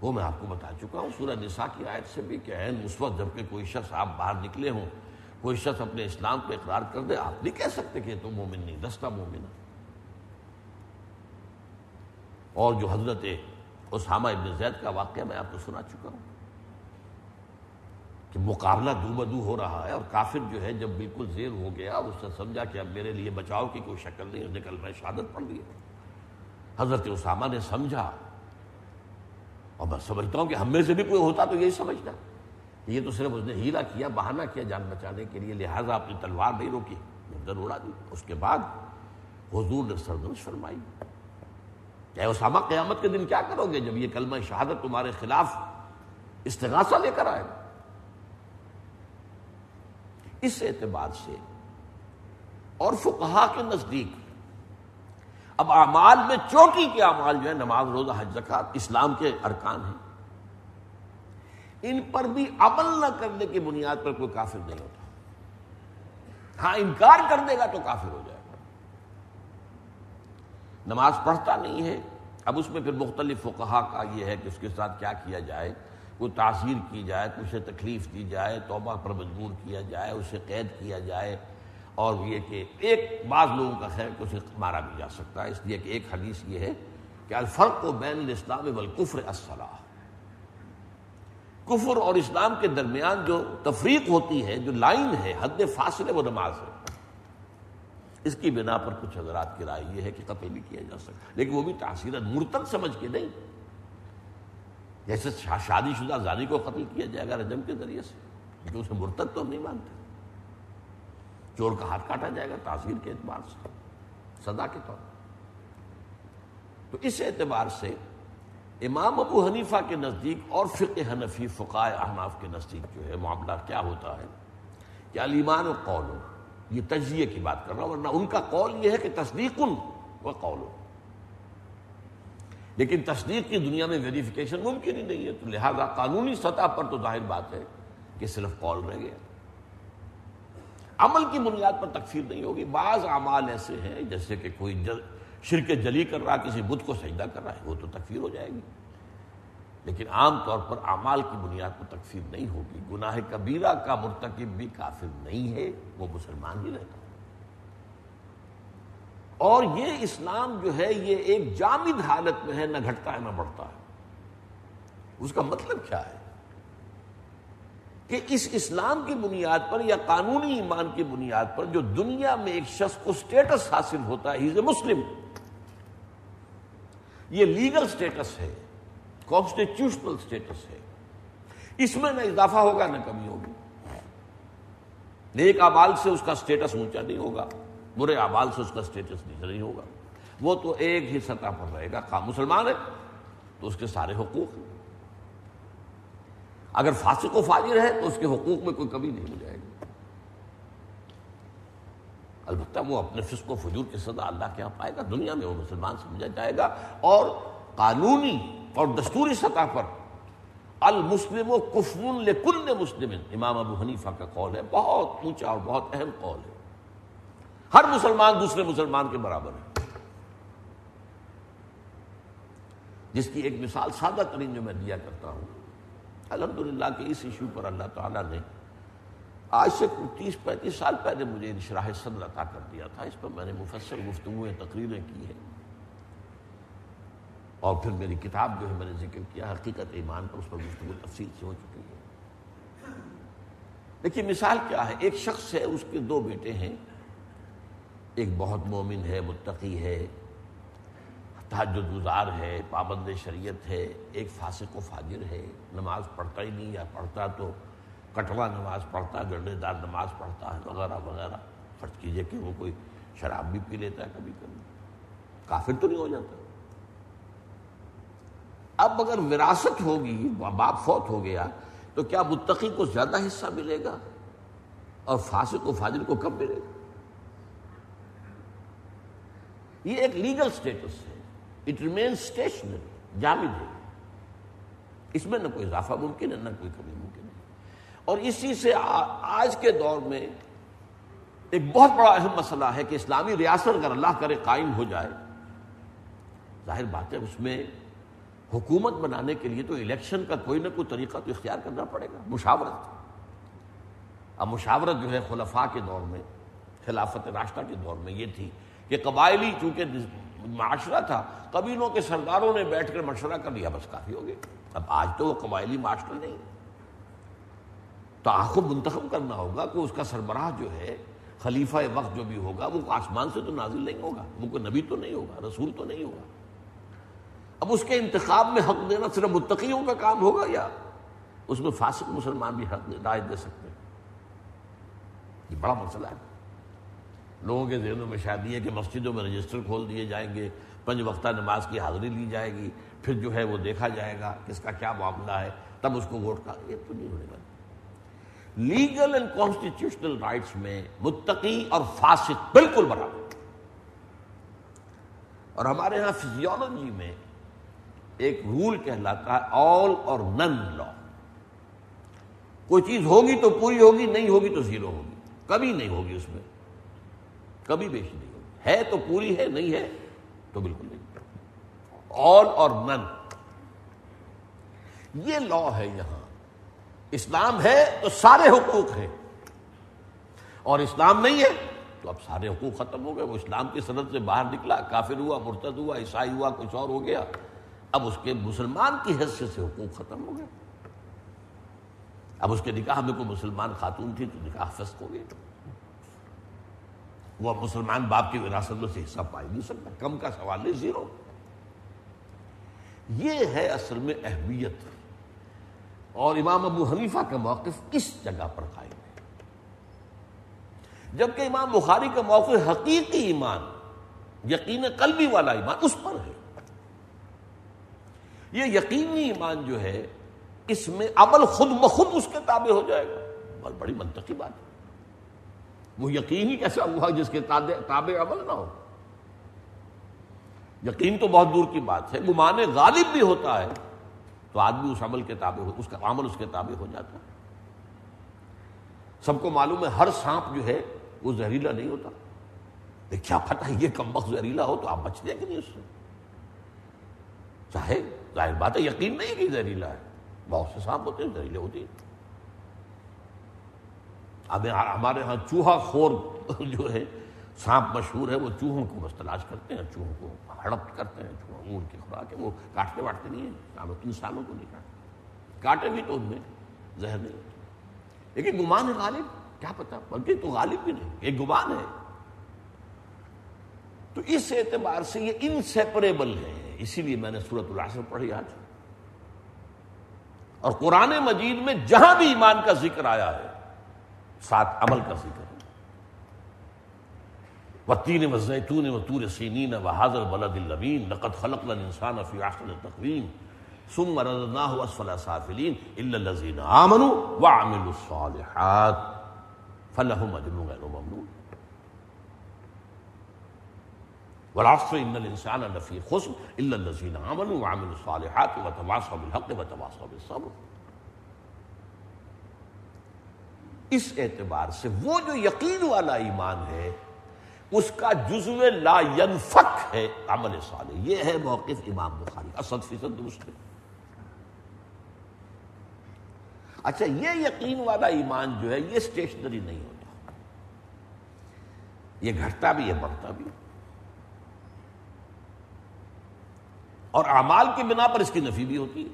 وہ میں آپ کو بتا چکا ہوں، سورہ نساء کی آیت سے بھی کہ اس وقت جبکہ کوئی شخص آپ باہر نکلے ہوں، کوئی شخص اپنے اسلام پہ اقرار کر دے، آپ نہیں کہہ سکتے کہ تو مومن نہیں، دستہ مومن اور جو حضرت اسامہ ابن زید کا واقعہ میں آپ کو سنا چکا ہوں کہ مقابلہ دو بدو ہو رہا ہے اور کافر جو ہے جب بالکل زیر ہو گیا اس سے سمجھا کہ اب میرے لیے بچاؤ کی کوئی شکل نہیں نکل میں شہادت پڑ گئی حضرت اسامہ نے سمجھا اور میں سمجھتا ہوں کہ ہم میں سے بھی کوئی ہوتا تو یہی سمجھتا۔ یہ تو صرف اس نے ہیلا کیا، بہانہ کیا جان بچانے کے لیے، لہٰذا اپنی تلوار نہیں روکی۔ گردن اڑا دی۔ اس کے بعد حضور نے سردنش فرمائی۔ کہ اسامہ، قیامت کے دن کیا کرو گے جب یہ کلمہ شہادت تمہارے خلاف استغاثہ لے کر آئے؟ اس اعتبار سے اور فقہا کے نزدیک اب اعمال میں چوٹی کے اعمال جو ہے نماز، روزہ، حج زکات اسلام کے ارکان ہیں۔ ان پر بھی عمل نہ کرنے کی بنیاد پر کوئی کافر نہیں ہوتا۔ ہاں انکار کر دے گا تو کافر ہو جائے گا۔ نماز پڑھتا نہیں ہے۔ اب اس میں پھر مختلف فقہا کا یہ ہے کہ اس کے ساتھ کیا کیا جائے۔ کوئی تاثیر کی جائے اسے تکلیف دی جائے، توبہ پر مجبور کیا جائے، اسے قید کیا جائے۔ اور یہ کہ ایک بعض لوگوں کا خیر کہ اسے مارا بھی جا سکتا ہے، اس لیے کہ ایک حدیث یہ ہے کہ الفرق و بین الاسلام والکفر الصلاح۔ کفر اور اسلام کے درمیان جو تفریق ہوتی ہے، جو لائن ہے، حد فاصلے وہ نماز ہے۔ اس کی بنا پر کچھ حضرات کی رائے یہ ہے کہ قتل بھی کیا جا سکتا لیکن وہ بھی تاثیر مرتب سمجھ کے نہیں۔ جیسے شادی شدہ زانی کو قتل کیا جائے گا رجم کے ذریعے سے، کیونکہ اسے مرتب تو ہم نہیں مانتے۔ چور کا ہاتھ کاٹا جائے گا تاثیر کے اعتبار سے سدا کے طور تو اس اعتبار سے امام ابو حنیفہ کے نزدیک اور فقہ حنفی فقائے احناف کے نزدیک جو ہے معاملہ کیا ہوتا ہے؟ کہ علیمان و قول، یہ تجزیے کی بات کر رہا ہوں، ورنہ ان کا قول یہ ہے کہ تصدیق و قول۔ لیکن تصدیق کی دنیا میں ویریفیکیشن ممکن ہی نہیں ہے، تو لہذا قانونی سطح پر تو ظاہر بات ہے کہ صرف قول رہ گیا۔ عمل کی بنیاد پر تکفیر نہیں ہوگی۔ بعض اعمال ایسے ہیں جیسے کہ کوئی جل شرک جلی کر رہا کسی بدھ کو سجدہ کر رہا ہے، وہ تو تکفیر ہو جائے گی۔ لیکن عام طور پر اعمال کی بنیاد پر تکفیر نہیں ہوگی۔ گناہ کبیرہ کا مرتکب بھی کافر نہیں ہے، وہ مسلمان ہی رہتا اور یہ اسلام جو ہے، یہ ایک جامد حالت میں ہے، نہ گھٹتا ہے، نہ بڑھتا ہے۔ اس کا مطلب کیا ہے؟ کہ اس اسلام کی بنیاد پر یا قانونی ایمان کی بنیاد پر جو دنیا میں ایک شخص کو سٹیٹس حاصل ہوتا ہے ہی مسلم یہ لیگل سٹیٹس ہے کانسٹیٹیوشنل سٹیٹس ہے۔ اس میں نہ اضافہ ہوگا نہ کمی ہوگی۔ نیک آبال سے اس کا سٹیٹس اونچا نہیں ہوگا، برے آبال سے اس کا سٹیٹس نیچا نہیں ہوگا۔ وہ تو ایک ہی سطح پر رہے گا مسلمان ہے، تو اس کے سارے حقوق ہیں۔ اگر فاسق و فاجر ہے تو اس کے حقوق میں کوئی کمی نہیں ہو جائے گی۔ البتہ وہ اپنے فسق و فجور کی سزا اللہ کے یہاں پائے گا، دنیا میں وہ مسلمان سمجھا جائے گا۔ اور قانونی اور دستوری سطح پر المسلم و کفن لکل مسلم۔ امام ابو حنیفہ کا قول ہے، بہت اونچا اور بہت اہم قول ہے۔ ہر مسلمان دوسرے مسلمان کے برابر ہے۔ جس کی ایک مثال سادہ ترین جو میں دیا کرتا ہوں الحمدللہ کہ اس ایشو پر اللہ تعالیٰ نے آج سے تیس پینتیس سال پہلے مجھے انشراح صدر عطا کر دیا تھا۔ اس پر میں نے مفصل گفتگویں تقریریں کی ہیں۔ اور پھر میری کتاب جو ہے میں نے ذکر کیا، حقیقت ایمان پر اس پر گفتگو تفصیل سے ہو چکی ہے۔ دیکھیے مثال کیا ہے؟ ایک شخص ہے، اس کے دو بیٹے ہیں۔ ایک بہت مومن ہے، متقی ہے۔ تحجد گزار ہے، پابند شریعت ہے، ایک فاسق و فاجر ہے، نماز پڑھتا ہی نہیں یا پڑھتا تو کٹوا نماز پڑھتا گرنے دار نماز پڑھتا ہے، وغیرہ وغیرہ۔ فرض کیجیے کہ وہ کوئی شراب بھی پی لیتا ہے کبھی کبھی۔ کافر تو نہیں ہو جاتا۔ اب اگر وراثت ہوگی، باپ فوت ہو گیا، تو کیا متقی کو زیادہ حصہ ملے گا؟ اور فاسق و فاجر کو کم ملے گا؟ یہ ایک لیگل سٹیٹس ہے۔ اٹ ریمین اسٹیشنری جامد ہے۔ اس میں نہ کوئی اضافہ ممکن ہے، نہ کوئی کمی ممکن ہے۔ اور اسی سے آج کے دور میں ایک بہت بڑا اہم مسئلہ ہے کہ اسلامی ریاست اگر اللہ کرے قائم ہو جائے، ظاہر بات ہے اس میں حکومت بنانے کے لیے تو الیکشن کا کوئی نہ کوئی طریقہ تو اختیار کرنا پڑے گا، مشاورت۔ اب مشاورت جو ہے خلفاء کے دور میں، خلافت راشتہ کے دور میں یہ تھی کہ قبائلی چونکہ معاشرہ تھا، قبیلوں کے سرداروں نے بیٹھ کر مشورہ کر لیا، بس کافی ہو گیا۔ اب آج تو وہ قبائلی معاشرہ نہیں۔ تو آخو منتخب کرنا ہوگا کہ اس کا سربراہ جو ہے، خلیفہ وقت جو بھی ہوگا، وہ آسمان سے تو نازل نہیں ہوگا، وہ کوئی نبی تو نہیں ہوگا، رسول تو نہیں ہوگا۔ اب اس کے انتخاب میں حق دینا صرف متقیوں کا کام ہوگا یا اس میں فاسق مسلمان بھی حق رائے دے سکتے ہیں؟ یہ بڑا مسئلہ ہے۔ لوگوں کے ذہنوں میں شاید یہ کہ مسجدوں میں رجسٹر کھول دیے جائیں گے، پنج وقتہ نماز کی حاضری لی جائے گی، پھر جو ہے وہ دیکھا جائے گا کس کا کیا معاملہ ہے، تب اس کو ووٹ کا، یہ تو نہیں ہونے والا۔ لیگل اینڈ کانسٹیٹیوشنل رائٹس میں متقی اور فاسق بالکل برابر۔ اور ہمارے ہاں فزیولوجی میں ایک رول کہلاتا ہے آل اور نن لا کوئی چیز ہوگی تو پوری ہوگی، نہیں ہوگی تو زیرو ہوگی۔ کبھی نہیں ہوگی اس میں۔ کبھی بیشی نہیں ہوگی ہے تو پوری ہے، نہیں ہے تو بالکل نہیں۔ آل اور نن یہ لا ہے یہاں۔ اسلام ہے تو سارے حقوق ہیں۔ اور اسلام نہیں ہے تو اب سارے حقوق ختم ہو گئے۔ وہ اسلام کی صنعت سے باہر نکلا، کافر ہوا، مرتد ہوا، عیسائی ہوا، کچھ اور ہو گیا۔ اب اس کے مسلمان کی حیثیت سے حقوق ختم ہو گئے۔ اب اس کے نکاح میں کوئی مسلمان خاتون تھی تو نکاح فسق ہو گیا۔ وہ مسلمان باپ کی وراثت میں سے حصہ پائی نہیں سکتا، کم کا سوال نہیں زیرو۔ یہ ہے اصل میں اہمیت۔ اور امام ابو حنیفہ کا موقف کس جگہ پر قائم ہے؟ جبکہ امام بخاری کا موقف حقیقی ایمان، یقین قلبی والا ایمان، اس پر ہے۔ یہ یقینی ایمان جو ہے، اس میں عمل خود بخود اس کے تابع ہو جائے گا۔ بہت بڑی منطقی بات ہے۔ وہ یقین ہی کیسا ہوا جس کے تابع عمل نہ ہو؟ یقین تو بہت دور کی بات ہے، گمان غالب بھی ہوتا ہے، تو آدمی اس عمل کے تابع اس کا عمل اس کے تابع ہو جاتا ہے۔ سب کو معلوم ہے، ہر سانپ جو ہے، وہ زہریلا نہیں ہوتا۔ کیا پتہ، یہ کم وقت زہریلا ہو تو آپ بچ جائیں کہ نہیں اس سے؟ چاہے، ظاہر بات ہے، یقین نہیں کہ زہریلا ہے۔ بہت سے سانپ ہوتے ہیں، زہریلے ہوتے ہیں۔ اب ہمارے ہاں چوہا خور جو ہے، سانپ مشہور ہے، وہ چوہوں کو بس تلاش کرتے ہیں، چوہوں کو ہڑپ کرتے ہیں، چوہوں ان کی خوراک ہے، وہ کاٹتے واٹتے نہیں ہیں انسانوں کو نہیں کاٹتے۔ کاٹے بھی تو ان میں زہر نہیں لیکن گمان ہے غالب، کیا پتا؟ بلکہ تو غالب بھی نہیں، ایک گمان ہے۔ تو اس اعتبار سے یہ انسیپریبل ہے۔ اسی لیے میں نے صورت العصر پڑھی آج۔ اور قرآن مجید میں جہاں بھی ایمان کا ذکر آیا ہے ساتھ عمل کا ذکر وطین و زیتون و تور سینین و حاضر بلد الامین لقد خلق الانسان فی احسن تقویم ثم رددناه اسفل سافلین الا الذين امنوا وعملوا الصالحات فلهم اجر غیر ممنون۔ والعصر ان الانسان لفی خسر الا الذين امنوا وعملوا الصالحات وتواصوا بالحق وتواصوا بالصبر۔ اس اعتبار سے وہ جو یقین والا ایمان ہے، اس کا جزو لا ينفق ہے۔ عمل صالح، یہ ہے موقف امام بخاری اسد فیصد درست ہے اچھا یہ یقین والا ایمان جو ہے، یہ اسٹیشنری نہیں ہوتا۔ یہ گھٹتا بھی ہے، بڑھتا بھی۔ اور اعمال کی بنا پر اس کی نفی بھی ہوتی ہے۔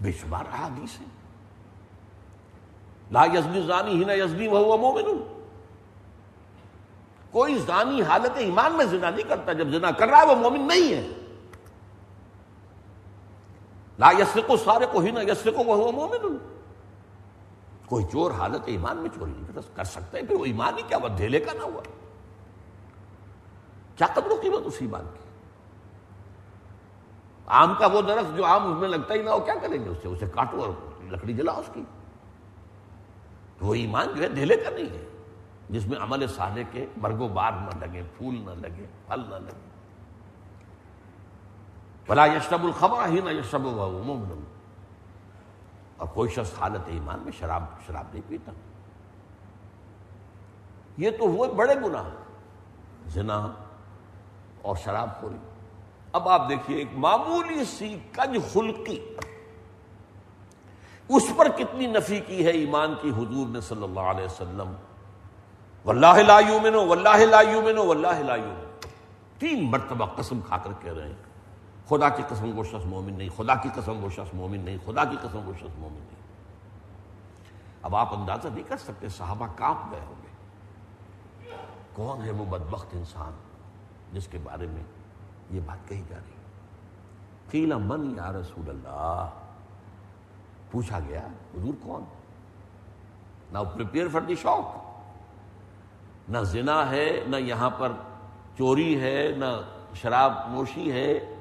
بے شمار احادیث ہے لا یزنی زانی ہی نہ یزنی وہ مومن۔ کوئی زانی حالت ایمان میں زنا نہیں کرتا، جب زنا کر رہا ہے وہ مومن نہیں ہے۔ لا یسرق کو سارے کو ہی نہ یسرق کو وہ مومن۔ کوئی چور حالت ایمان میں چوری نہیں کر سکتا ہے، پھر وہ ایمان ہی کیا وہ دھیلے کا نہ ہوا۔ کیا قدر و قیمت اس ایمان کی؟ آم کا وہ درخت جو آم اس میں لگتا ہی نہ ہو، کیا کریں گے اس سے؟ اسے کاٹو اور لکڑی جلا اس کی۔ وہ ایمان جو ہے دھیلے کا نہیں ہے۔ جس میں عمل سالے کے برگو بار نہ لگے، پھول نہ لگے، پھل نہ لگے۔ بلا یشرب الخبا ہی نہ یشرب مومن اور کوئی شخص حالت ایمان میں شراب شراب نہیں پیتا۔ یہ تو وہ بڑے گناہ، زنا اور شراب خوری۔ اب آپ دیکھیے، ایک معمولی سی کج خلقی۔ اس پر کتنی نفی کی ہے ایمان کی حضور نے صلی اللہ علیہ وسلم؟ واللہ لا یومنو واللہ لا یومنو واللہ لا یومنو تین مرتبہ قسم کھا کر کہہ رہے ہیں، خدا کی قسم وہ شخص مومن نہیں، خدا کی قسم وہ شخص مومن نہیں، خدا کی قسم وہ شخص مومن نہیں۔ اب آپ اندازہ نہیں کر سکتے صحابہ کاپ گئے ہوں گے۔ کون ہے وہ بدبخت انسان جس کے بارے میں یہ بات کہی جا رہی قیل من یا رسول اللہ؟ پوچھا گیا، حضور کون؟ نہ پریپیئر فار دی شوق نہ زنا ہے، نہ یہاں پر چوری ہے، نہ شراب نوشی ہے،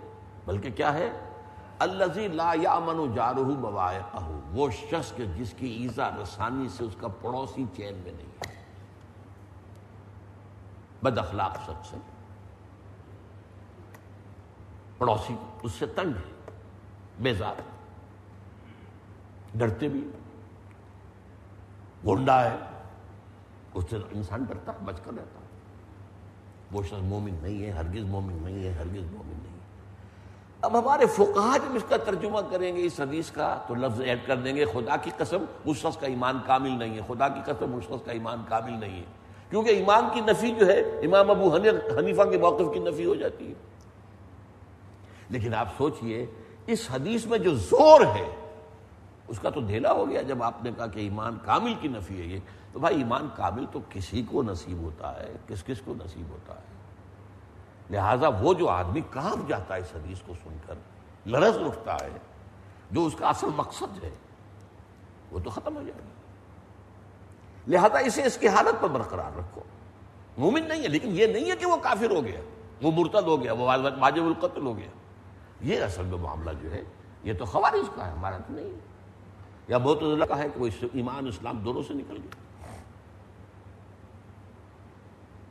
بلکہ کیا ہے؟ الزی لا یا امن جارہ بوائے وہ شخص کے جس کی ایزا رسانی سے اس کا پڑوسی چین میں نہیں ہے۔ بد اخلاق شخص ہے۔ پڑوسی اس سے تنگ ہے، بیزار ڈرتے بھی گنڈا ہے۔ اس سے انسان ڈرتا ہے، بچ کر رہتا وہ شخص مومن نہیں ہے، ہرگز مومن نہیں ہے، ہرگز مومن نہیں ہے۔ اب ہمارے فقہ جب اس کا ترجمہ کریں گے اس حدیث کا، تو لفظ ایڈ کر دیں گے، خدا کی قسم اس شخص کا ایمان کامل نہیں ہے۔ خدا کی قسم اس شخص کا ایمان کامل نہیں ہے۔ کیونکہ ایمان کی نفی جو ہے، امام ابو حنیفہ کے موقف کی نفی ہو جاتی ہے۔ لیکن آپ سوچئے، اس حدیث میں جو زور ہے اس کا تو دھیلا ہو گیا جب آپ نے کہا کہ ایمان کامل کی نفی ہے یہ۔ تو بھائی، ایمان کامل تو کسی کو نصیب ہوتا ہے، کس کس کو نصیب ہوتا ہے؟ لہذا وہ جو آدمی کہاں جاتا ہے اس حدیث کو سن کر؟ لرز اٹھتا ہے، جو اس کا اصل مقصد ہے، وہ تو ختم ہو جائے گا۔ لہذا اسے اس کی حالت پر برقرار رکھو۔ مومن نہیں ہے، لیکن یہ نہیں ہے کہ وہ کافر ہو گیا، وہ مرتد ہو گیا، وہ واجب القتل ہو گیا۔ یہ اصل میں معاملہ جو ہے، یہ تو خوارج کا ہے، ہمارا تو نہیں ہے۔ یا بہت اللہ کا ہے کہ وہ ایمان اسلام دونوں سے نکل گیا۔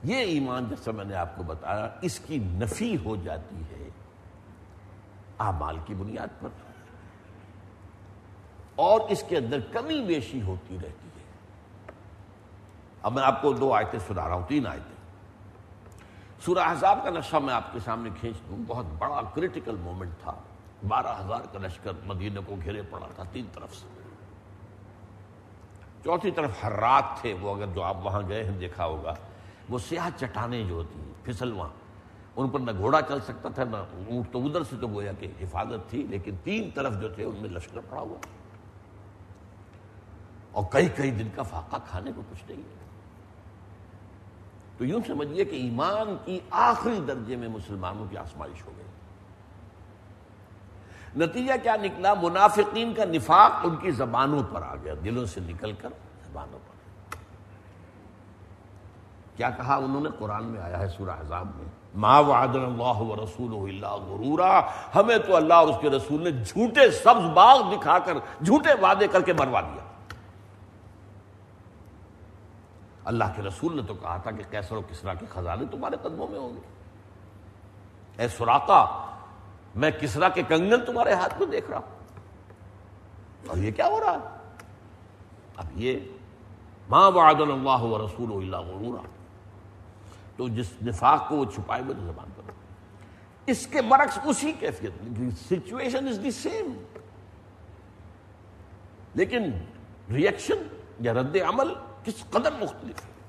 یہ ایمان جیسا میں نے آپ کو بتایا، اس کی نفی ہو جاتی ہے اعمال کی بنیاد پر۔ اور اس کے اندر کمی بیشی ہوتی رہتی ہے۔ اب میں آپ کو دو آیتیں سنا رہا ہوں، تین آیتیں۔ سورہ احزاب کا نقشہ میں آپ کے سامنے کھینچ دوں، بہت بڑا کریٹیکل مومنٹ تھا۔ بارہ ہزار کا لشکر مدینہ کو گھیرے پڑا تھا تین طرف سے۔ چوتھی طرف ہر رات تھے وہ، اگر جو آپ وہاں گئے ہیں دیکھا ہوگا۔ وہ سیاہ چٹانیں جو ہوتی ہیں، پھسل وہاں۔ ان پر نہ گھوڑا چل سکتا تھا، نہ اونٹ تو ادھر سے تو گویا کہ حفاظت تھی، لیکن تین طرف جو تھے، ان میں لشکر پڑا ہوا۔ اور کئی کئی دن کا فاقہ کھانے کو کچھ نہیں۔ تو یوں سمجھیے کہ ایمان کی آخری درجے میں مسلمانوں کی آسمائش ہو گئی۔ نتیجہ کیا نکلا؟ منافقین کا نفاق ان کی زبانوں پر آ گیا، دلوں سے نکل کر زبانوں پر۔ کیا کہا انہوں نے؟ قرآن میں آیا ہے سورہ عذاب میں، ما وعد اللہ و رسول اللہ غرورا ہمیں تو اللہ اور اس کے رسول نے جھوٹے سبز باغ دکھا کر، جھوٹے وعدے کر کے مروا دیا۔ اللہ کے رسول نے تو کہا تھا کہ کیسر و کسرا کے خزانے تمہارے قدموں میں ہوں گے۔ اے سراقا میں کسرا کے کنگن تمہارے ہاتھ میں دیکھ رہا ہوں؟ اور یہ کیا ہو رہا ہے؟ اب یہ ماں وعد اللہ و رسول اللہ غرورا۔ تو جس نفاق کو وہ چھپائے ہوئے زبان پر۔ اس کے برعکس اسی کیفیت سچویشن از دی سیم لیکن ریئیکشن یا رد عمل کس قدر مختلف ہے؟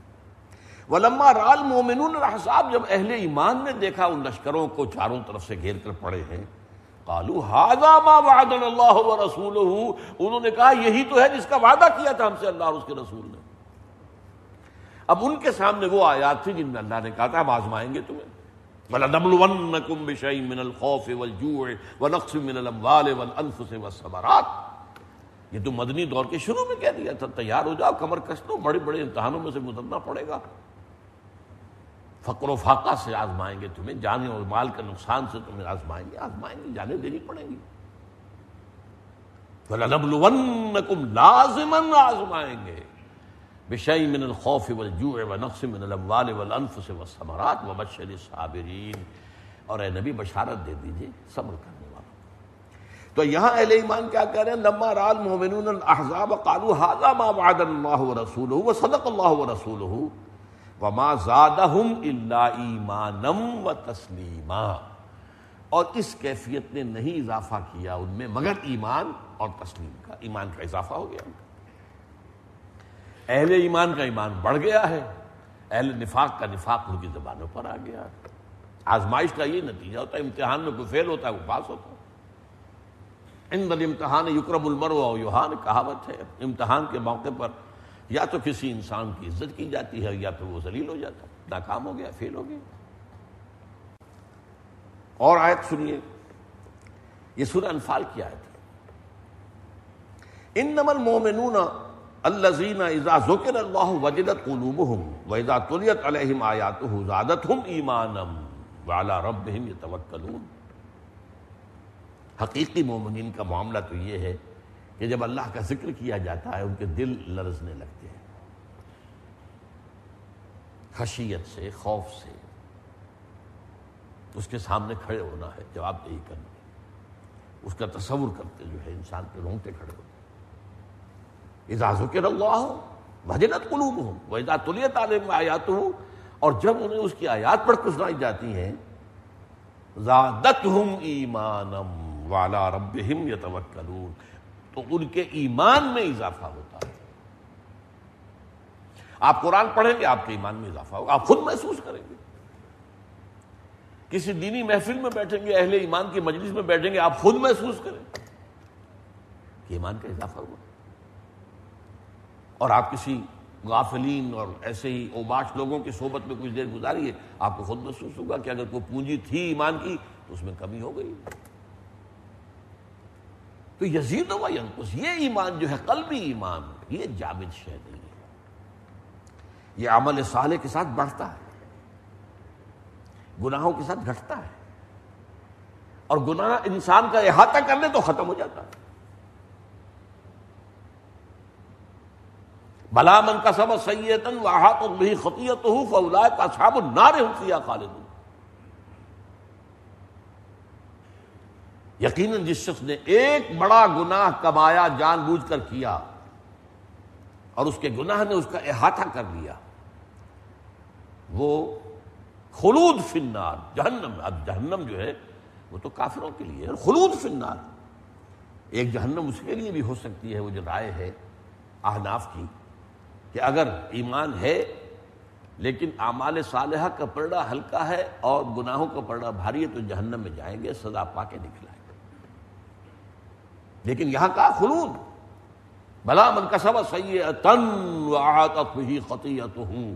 ولما رال مومنون الحساب جب اہل ایمان نے دیکھا ان لشکروں کو چاروں طرف سے گھیر کر پڑے ہیں کالو ہاضا ما وعد اللہ و رسول انہوں نے کہا یہی تو ہے جس کا وعدہ کیا تھا ہم سے اللہ اور اس کے رسول نے۔ اب ان کے سامنے وہ آیات تھی جن میں اللہ نے کہا تھا ہم آزمائیں گے تمہیں۔ وَلَنَبْلُوَنَّكُمْ بِشَيْءٍ مِّنَ الْخَوْفِ وَالْجُوعِ وَنَقْصٍ مِّنَ الْأَمْوَالِ وَالْأَنفُسِ وَالثَّمَرَاتِ۔ یہ تو مدنی دور کے شروع میں کہہ دیا تھا، تیار ہو جاؤ، کمر کس لو بڑے بڑے امتحانوں میں سے گزرنا پڑے گا۔ فقر و فاقہ سے آزمائیں گے تمہیں جانے اور مال کے نقصان سے تمہیں آزمائیں گے آزمائیں گے جانے دینی پڑیں گی وَلَنَبْلُوَنَّكُمْ لازماً آزمائیں گے۔ بشئی من الخوف والجوع ونقص من الاموال والانفس والثمرات وبشر الصابرین۔ اور اے نبی، بشارت دے دیجیے صبر کرنے والا تو یہاں اہل ایمان کیا کہہ رہے ہیں؟ لما رال مومنون الاحزاب قالوا هذا ما وعد الله ورسوله وصدق الله ورسوله۔ وما زادهم الا ایمانا وتسلیما اور اس کیفیت نے نہیں اضافہ کیا ان میں، مگر ایمان اور تسلیم کا، ایمان کا اضافہ ہو گیا۔ اہل ایمان کا ایمان بڑھ گیا ہے، اہل نفاق کا نفاق ان کی زبانوں پر آ گیا۔ ہے آزمائش کا یہ نتیجہ ہوتا ہے، امتحان میں کوئی فیل ہوتا ہے، وہ پاس ہوتا ہے۔ ان بل امتحان یکرم المر و یوہان کہاوت ہے۔ امتحان کے موقع پر یا تو کسی انسان کی عزت کی جاتی ہے یا پھر وہ ذلیل ہو جاتا ہے۔ ناکام ہو گیا، فیل ہو گیا۔ اور آیت سنیے۔ یہ سورہ انفال کی آیت ہے۔ ان نمل مومنون الزین اذا ذکر اللہ وجلت قلوبهم واذا تلیت علیہم آیاتہ زادتہم ایمانا وعلی ربہم یتوکلون۔ حقیقی مومنین کا معاملہ تو یہ ہے کہ جب اللہ کا ذکر کیا جاتا ہے، ان کے دل لرزنے لگتے ہیں۔ خشیت سے، خوف سے اس کے سامنے کھڑے ہونا ہے، جواب دہی کرنا اس کا تصور کرتے جو ہے، انسان کے رونگتے کھڑے ہوتے اذا ذکر اللہ وجلت قلوبہم واذا تلیت علیہم آیاتہ اور جب انہیں اس کی آیات پڑھ کر سنائی جاتی ہیں، زادتہم ایمانا وعلی ربہم یتوکلون۔ تو ان کے ایمان میں اضافہ ہوتا ہے۔ آپ قرآن پڑھیں گے، آپ کے ایمان میں اضافہ ہوگا۔ آپ خود محسوس کریں گے۔ کسی دینی محفل میں بیٹھیں گے، اہل ایمان کی مجلس میں بیٹھیں گے، آپ خود محسوس کریں کہ ایمان کا اضافہ ہوا۔ اور آپ کسی غافلین اور ایسے ہی اوباش لوگوں کی صحبت میں کچھ دیر گزاری ہے، آپ کو خود محسوس ہوگا کہ اگر کوئی پونجی تھی ایمان کی تو اس میں کمی ہو گئی۔ تو یزید و ینقص یہ ایمان جو ہے قلبی ایمان، یہ جامد شہ نہیں ہے۔ یہ عمل صالح کے ساتھ بڑھتا ہے، گناہوں کے ساتھ گھٹتا ہے۔ اور گناہ انسان کا احاطہ کر لے تو ختم ہو جاتا ہے۔ بلا من کا سب سیتن واحت بھی خطیت ہوں فولا کا صاب نارے ہوتی خالد یقیناً جس شخص نے ایک بڑا گناہ کمایا، جان بوجھ کر کیا، اور اس کے گناہ نے اس کا احاطہ کر لیا، وہ خلود فنار جہنم، اب جہنم جو ہے، وہ تو کافروں کے لیے خلود فنار ایک جہنم اس کے لیے بھی ہو سکتی ہے، وہ جو رائے ہے احناف کی، کہ اگر ایمان ہے، لیکن اعمال صالحہ کا پرڑا ہلکا ہے اور گناہوں کا پرڑا بھاری ہے، تو جہنم میں جائیں گے، سزا پا کے نکلائیں گے لیکن یہاں کا خلود بلا من کا سب سی تن خطیت ہوں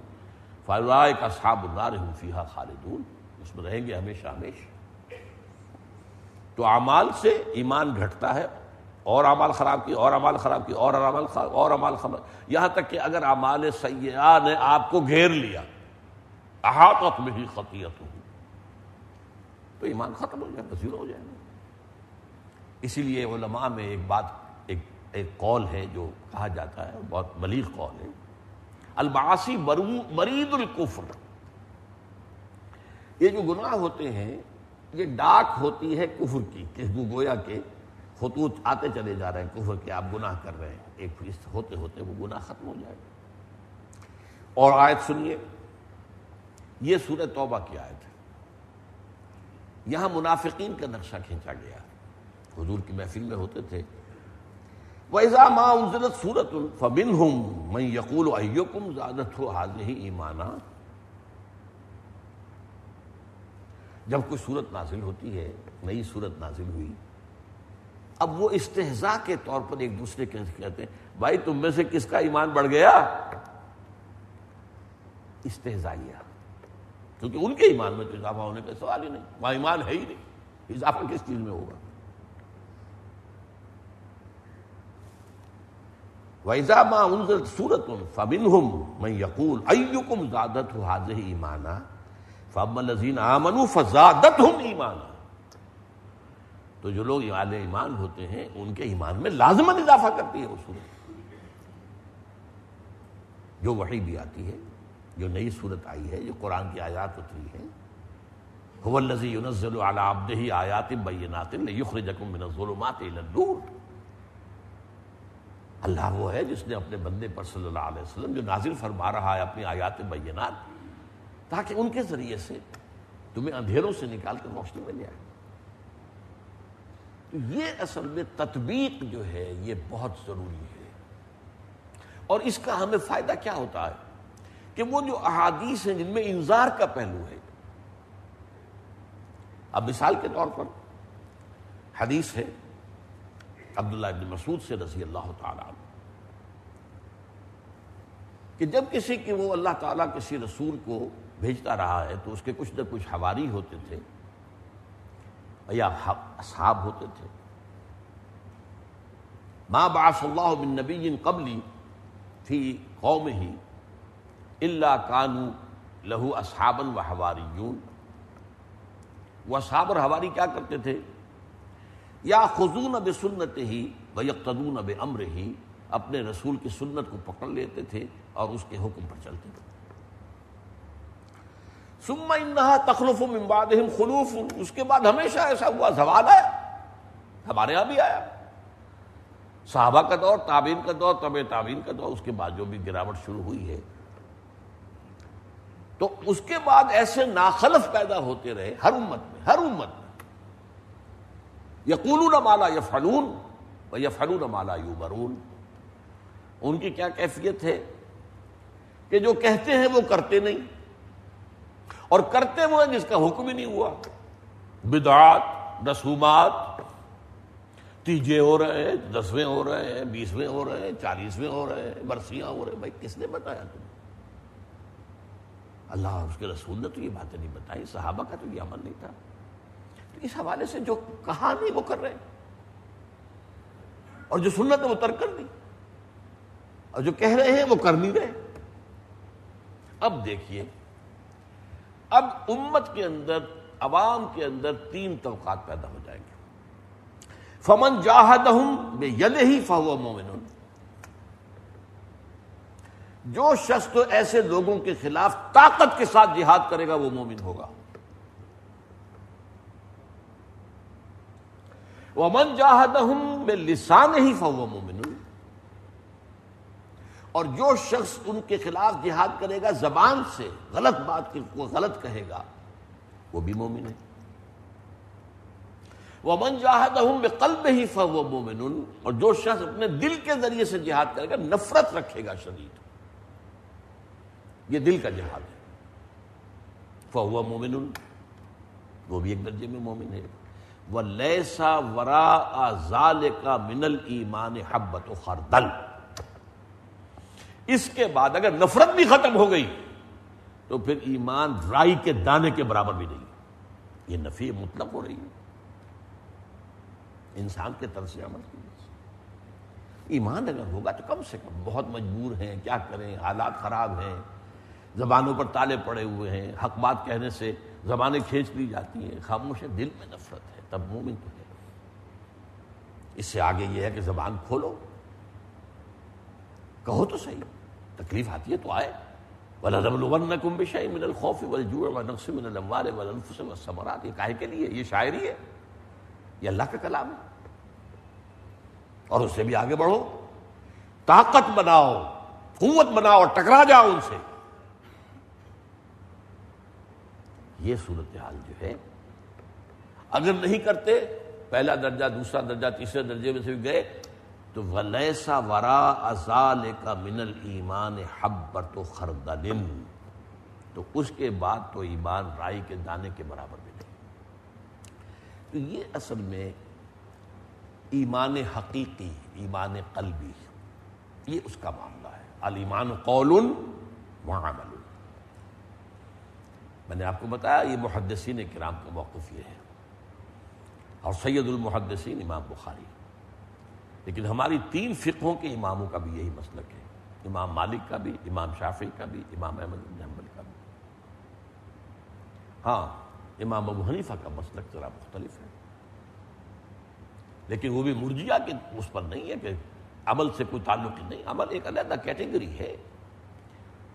فلائے کا صحاب النار فیحا خالدون۔ اس میں رہیں گے ہمیشہ ہمیشہ تو اعمال سے ایمان گھٹتا ہے، اور اعمال خراب کی، اور اعمال خراب کی، اور اعمال خراب، اور اعمال خراب۔ یہاں تک کہ اگر اعمال سیاح نے آپ کو گھیر لیا احاطت میں ہی خطیت ہو تو ایمان ختم ہو جائے گا ہو جائے۔ گا اسی لیے علماء میں ایک بات، ایک ایک قول ہے جو کہا جاتا ہے، بہت بلیغ قول ہے۔ الباسی مرید القفر یہ جو گناہ ہوتے ہیں، یہ ڈاک ہوتی ہے کفر کی، کہ گویا کے خطوط آتے چلے جا رہے ہیں، کفر کے آپ گناہ کر رہے ہیں۔ ایک فیصد ہوتے ہوتے وہ گناہ ختم ہو جائے۔ گا اور آیت سنیے، یہ سورہ توبہ کی آیت ہے۔ یہاں منافقین کا نقشہ کھینچا گیا۔ حضور کی محفل میں ہوتے تھے۔ وَإِذَا مَا أُنزِلَتْ سُورَةٌ فَمِنْهُمْ مَنْ يَقُولُ أَيُّكُمْ زَادَتْهُ هَذِهِ ایمانا جب کوئی صورت نازل ہوتی ہے، نئی صورت نازل ہوئی، اب وہ استحضاء کے طور پر ایک دوسرے کے کہتے ہیں، بھائی تم میں سے کس کا ایمان بڑھ گیا؟ استحضائیہ۔ کیونکہ ان کے ایمان میں تو اضافہ ہونے کا سوال ہی نہیں، وہاں ایمان ہے ہی نہیں۔ اضافہ کس چیز میں ہوگا؟ ویزا ما انزل سورت فمنهم من يقول ايكم زادته هذه ایمانا فاما الذين امنوا فزادتهم ایمانا تو جو لوگ اہل ایمان ہوتے ہیں، ان کے ایمان میں لازمن اضافہ کرتی ہے وہ سورت جو وحی بھی آتی ہے، جو نئی صورت آئی ہے، جو قرآن کی آیات اتری ہے هو الذي ينزل على عبده آیات بینات لیخرجکم من الظلمات الى النور۔ اللہ وہ ہے جس نے اپنے بندے پر صلی اللہ علیہ وسلم جو نازل فرما رہا ہے اپنی آیات بینات تاکہ ان کے ذریعے سے تمہیں اندھیروں سے نکال کر روشنی مل جائے۔ تو یہ اصل میں تطبیق جو ہے، یہ بہت ضروری ہے۔ اور اس کا ہمیں فائدہ کیا ہوتا ہے؟ کہ وہ جو احادیث ہیں، جن میں انذار کا پہلو ہے۔ اب مثال کے طور پر حدیث ہے عبداللہ ابن مسعود سے رضی اللہ تعالیٰ کہ جب کسی کی وہ اللہ تعالیٰ کسی رسول کو بھیجتا رہا ہے تو اس کے کچھ نہ کچھ حواری ہوتے تھے یا اصحاب ہوتے تھے۔ ماں باس اللہ بن نبی قبلی تھی قوم ہی اللہ کانو لہو اصحابن و حواریون۔ وہ اصحاب اور حواری کیا کرتے تھے؟ یا خزون اب سنت ہی و یکتدون اب امر ہی اپنے رسول کی سنت کو پکڑ لیتے تھے اور اس کے حکم پر چلتے تھے۔ سما انہا تخلف امباد خلوف، اس کے بعد ہمیشہ ایسا ہوا، زوال آیا، ہمارے یہاں بھی آیا۔ صحابہ کا دور تعبین کا دور طب تعبین کا دور، اس کے بعد جو بھی گراوٹ شروع ہوئی ہے۔ تو اس کے بعد ایسے ناخلف پیدا ہوتے رہے، ہر امت میں، ہر امت میں۔ یقول مالا یا فنون یا فنون مالا یو برون ان کی کیا کیفیت ہے؟ کہ جو کہتے ہیں وہ کرتے نہیں۔ اور کرتے وہ ہیں جس کا حکم ہی نہیں ہوا۔ بدعات، رسومات، تیجے ہو رہے ہیں، دسویں ہو رہے ہیں، بیسویں ہو رہے ہیں، چالیسویں ہو رہے ہیں، برسیاں ہو رہے ہیں۔ بھائی، کس نے بتایا تم اللہ اور اس کے رسول نے تو یہ باتیں نہیں بتائی، صحابہ کا تو یہ عمل نہیں تھا۔ اس حوالے سے جو کہا نہیں، وہ کر رہے اور جو سنت ہے، وہ ترک کر دی۔ اور جو کہہ رہے ہیں، وہ کر نہیں رہے۔ اب دیکھیے، اب امت کے اندر، عوام کے اندر تین طبقات پیدا ہو جائیں گے۔ فمن جاہدہم بے ید ہی فہو مومن جو شخص تو ایسے لوگوں کے خلاف طاقت کے ساتھ جہاد کرے گا، وہ مومن ہوگا۔ ومن جاہدہم بے لسان ہی فہو مومن اور جو شخص ان کے خلاف جہاد کرے گا زبان سے، غلط بات کو غلط کہے گا، وہ بھی مومن ہے۔ وہ من جاہد قلب ہی فو مومن اور جو شخص اپنے دل کے ذریعے سے جہاد کرے گا، نفرت رکھے گا شدید۔ یہ دل کا جہاد ہے۔ فہو مومن وہ بھی ایک درجے میں مومن ہے۔ وہ لیسا ورا ذال کا منل ایمان حبت و خردل۔ اس کے بعد اگر نفرت بھی ختم ہو گئی، تو پھر ایمان رائی کے دانے کے برابر بھی نہیں۔ یہ نفی مطلب ہو رہی ہے۔ انسان کے طرز عمل کی ایمان اگر ہوگا تو کم سے کم بہت مجبور ہیں، کیا کریں؟ حالات خراب ہیں، زبانوں پر تالے پڑے ہوئے ہیں، حق بات کہنے سے زبانیں کھینچ لی جاتی ہیں، خاموش ہے دل میں نفرت ہے۔ تب مومن تو ہے۔ اس سے آگے یہ ہے کہ زبان کھولو۔ کہو تو صحیح۔ تکلیف آتی ہے تو آئے۔ وَلَنَبْلُوَنَّكُمْ بِشَيْءٍ مِّنَ الْخَوْفِ وَالْجُوعِ وَنَقْصٍ الْأَمْوَالِ وَالْأَنفُسِ وَالثَّمَرَاتِ۔ یہ کاہے کے لیے، یہ شاعری ہے۔ یہ اللہ کا کلام ہے۔ اور اس سے بھی آگے بڑھو۔ طاقت بناؤ، قوت بناؤ اور ٹکرا جاؤ ان سے۔ یہ صورتحال جو ہے اگر نہیں کرتے، پہلا درجہ، دوسرا درجہ، تیسرے درجے میں سے بھی گئے، تو ولیسا ورا ازال کا من المان حب تو تو اس کے بعد تو ایمان رائی کے دانے کے برابر بھی نہیں۔ تو یہ اصل میں ایمان حقیقی، ایمان قلبی، یہ اس کا معاملہ ہے۔ المان قول وعمل میں نے آپ کو بتایا، یہ محدثین کرام کا موقف یہ ہے۔ اور سید المحدثین امام بخاری۔ لیکن ہماری تین فقہوں کے اماموں کا بھی یہی مسلک ہے۔ امام مالک کا بھی، امام شافی کا بھی، امام احمد بن حنبل کا بھی۔ ہاں امام ابو حنیفہ کا مسلک ذرا مختلف ہے۔ لیکن وہ بھی مرجیا کے اس پر نہیں ہے کہ عمل سے کوئی تعلق نہیں۔ عمل ایک علیحدہ کیٹیگری ہے۔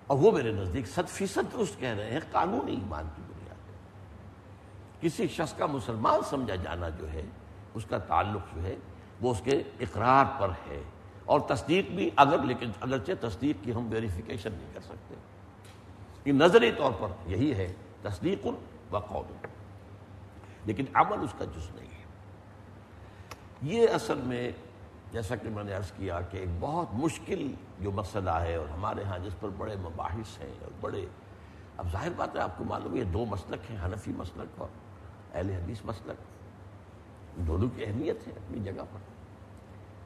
اور وہ میرے نزدیک صد فیصد درست کہہ رہے ہیں، قانونی ایمان کی۔ کسی شخص کا مسلمان سمجھا جانا جو ہے، اس کا تعلق جو ہے، وہ اس کے اقرار پر ہے۔ اور تصدیق بھی اگر، لیکن اگرچہ تصدیق کی ہم ویریفیکیشن نہیں کر سکتے۔ یہ نظری طور پر یہی ہے، تصدیق و قول۔ لیکن عمل اس کا جز نہیں ہے۔ یہ اصل میں، جیسا کہ میں نے عرض کیا کہ ایک بہت مشکل جو مسئلہ ہے، اور ہمارے ہاں جس پر بڑے مباحث ہیں اور بڑے، اب ظاہر بات ہے، آپ کو معلوم یہ دو مسلک ہیں، حنفی مسلک اور اہل حدیث مسلک۔ دونوں کی اہمیت ہے اپنی جگہ پر۔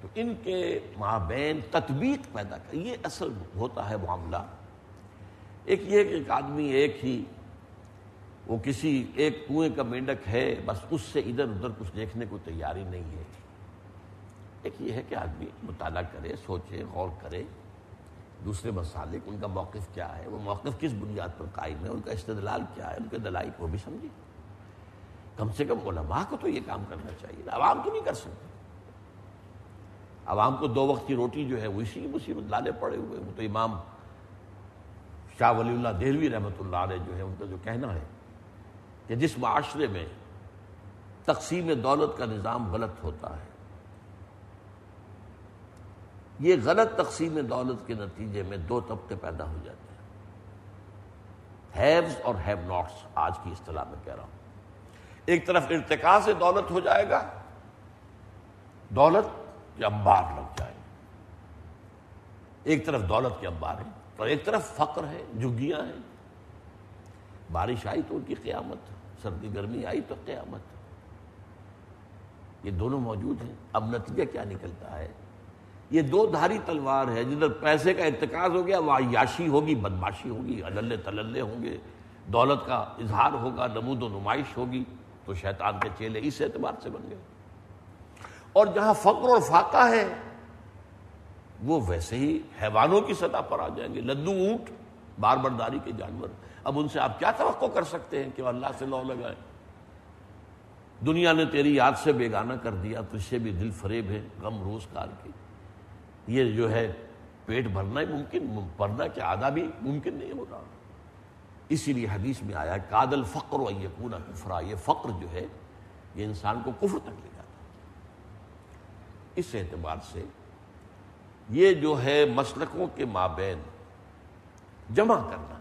تو ان کے مابین تطبیق پیدا کر، یہ اصل ہوتا ہے معاملہ۔ ایک یہ کہ ایک آدمی ایک ہی، وہ کسی ایک کنویں کا مینڈک ہے، بس اس سے ادھر ادھر کچھ دیکھنے کو تیاری نہیں ہے۔ ایک یہ ہے کہ آدمی مطالعہ کرے، سوچے، غور کرے۔ دوسرے مسالے ان کا موقف کیا ہے؟ وہ موقف کس بنیاد پر قائم ہے؟ ان کا استدلال کیا ہے؟ ان کے دلائی کو بھی سمجھے۔ کم سے کم علماء کو تو یہ کام کرنا چاہیے عوام تو نہیں کر سکتے۔ عوام کو دو وقت کی روٹی جو ہے وہ اسی مصیبت لالے پڑے ہوئے وہ تو امام شاہ ولی اللہ دہلوی رحمۃ اللہ علیہ جو ہے ان کا جو کہنا ہے کہ جس معاشرے میں تقسیم دولت کا نظام غلط ہوتا ہے، یہ غلط تقسیم دولت کے نتیجے میں دو طبقے پیدا ہو جاتے ہیں۔ ہیوز اور ہیو ناٹس آج کی اصطلاح میں کہہ رہا ہوں۔ ایک طرف ارتقا سے دولت ہو جائے گا، دولت کے انبار لگ جائے گا۔ ایک طرف دولت کے انبار ہے اور ایک طرف فقر ہے جگیاں ہیں۔ بارش آئی تو ان کی قیامت، سردی، گرمی آئی تو قیامت۔ یہ دونوں موجود ہیں۔ اب نتیجہ کیا نکلتا ہے؟ یہ دو دھاری تلوار ہے، جدھر پیسے کا ارتکاز ہو گیا وہ عیاشی ہوگی، بدماشی ہوگی اللہ تللے ہوں گے۔ دولت کا اظہار ہوگا، نمود و نمائش ہوگی۔ تو شیطان کے چیلے اس اعتبار سے بن گئے۔ اور جہاں فقر اور فاقہ ہے، وہ ویسے ہی حیوانوں کی سطح پر آ جائیں گے۔ لدو اونٹ بار برداری کے جانور۔ اب ان سے آپ کیا توقع کر سکتے ہیں کہ وہ اللہ سے لو لگائے دنیا نے تیری یاد سے بیگانہ کر دیا، تو اس سے بھی دل فریب ہے، غم روز کار کی۔ یہ جو ہے، پیٹ بھرنا ہی ممکن بھرنا کیا آدھا بھی ممکن نہیں ہو رہا۔ اسی لیے حدیث میں آیا کادل فقر و یقون کفرا، یہ فقر جو ہے، یہ انسان کو کفر تک لے جاتا اس اعتبار سے یہ جو ہے مسلکوں کے مابین جمع کرنا،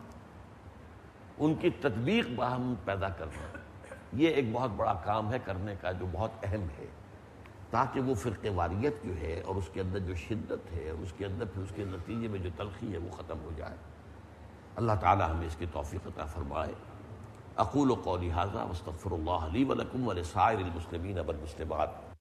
ان کی تطبیق باہم پیدا کرنا، یہ ایک بہت بڑا کام ہے کرنے کا جو بہت اہم ہے۔ تاکہ وہ فرق واریت جو ہے اور اس کے اندر جو شدت ہے اور اس کے اندر پھر اس کے نتیجے میں جو تلخی ہے، وہ ختم ہو جائے۔ اللہ تعالی ہمیں اس کی توفیق عطا فرمائے۔ اقول و قولی حاضہ مستغفر اللہ علی ولکم ولسائر المسلمین اب المسلمات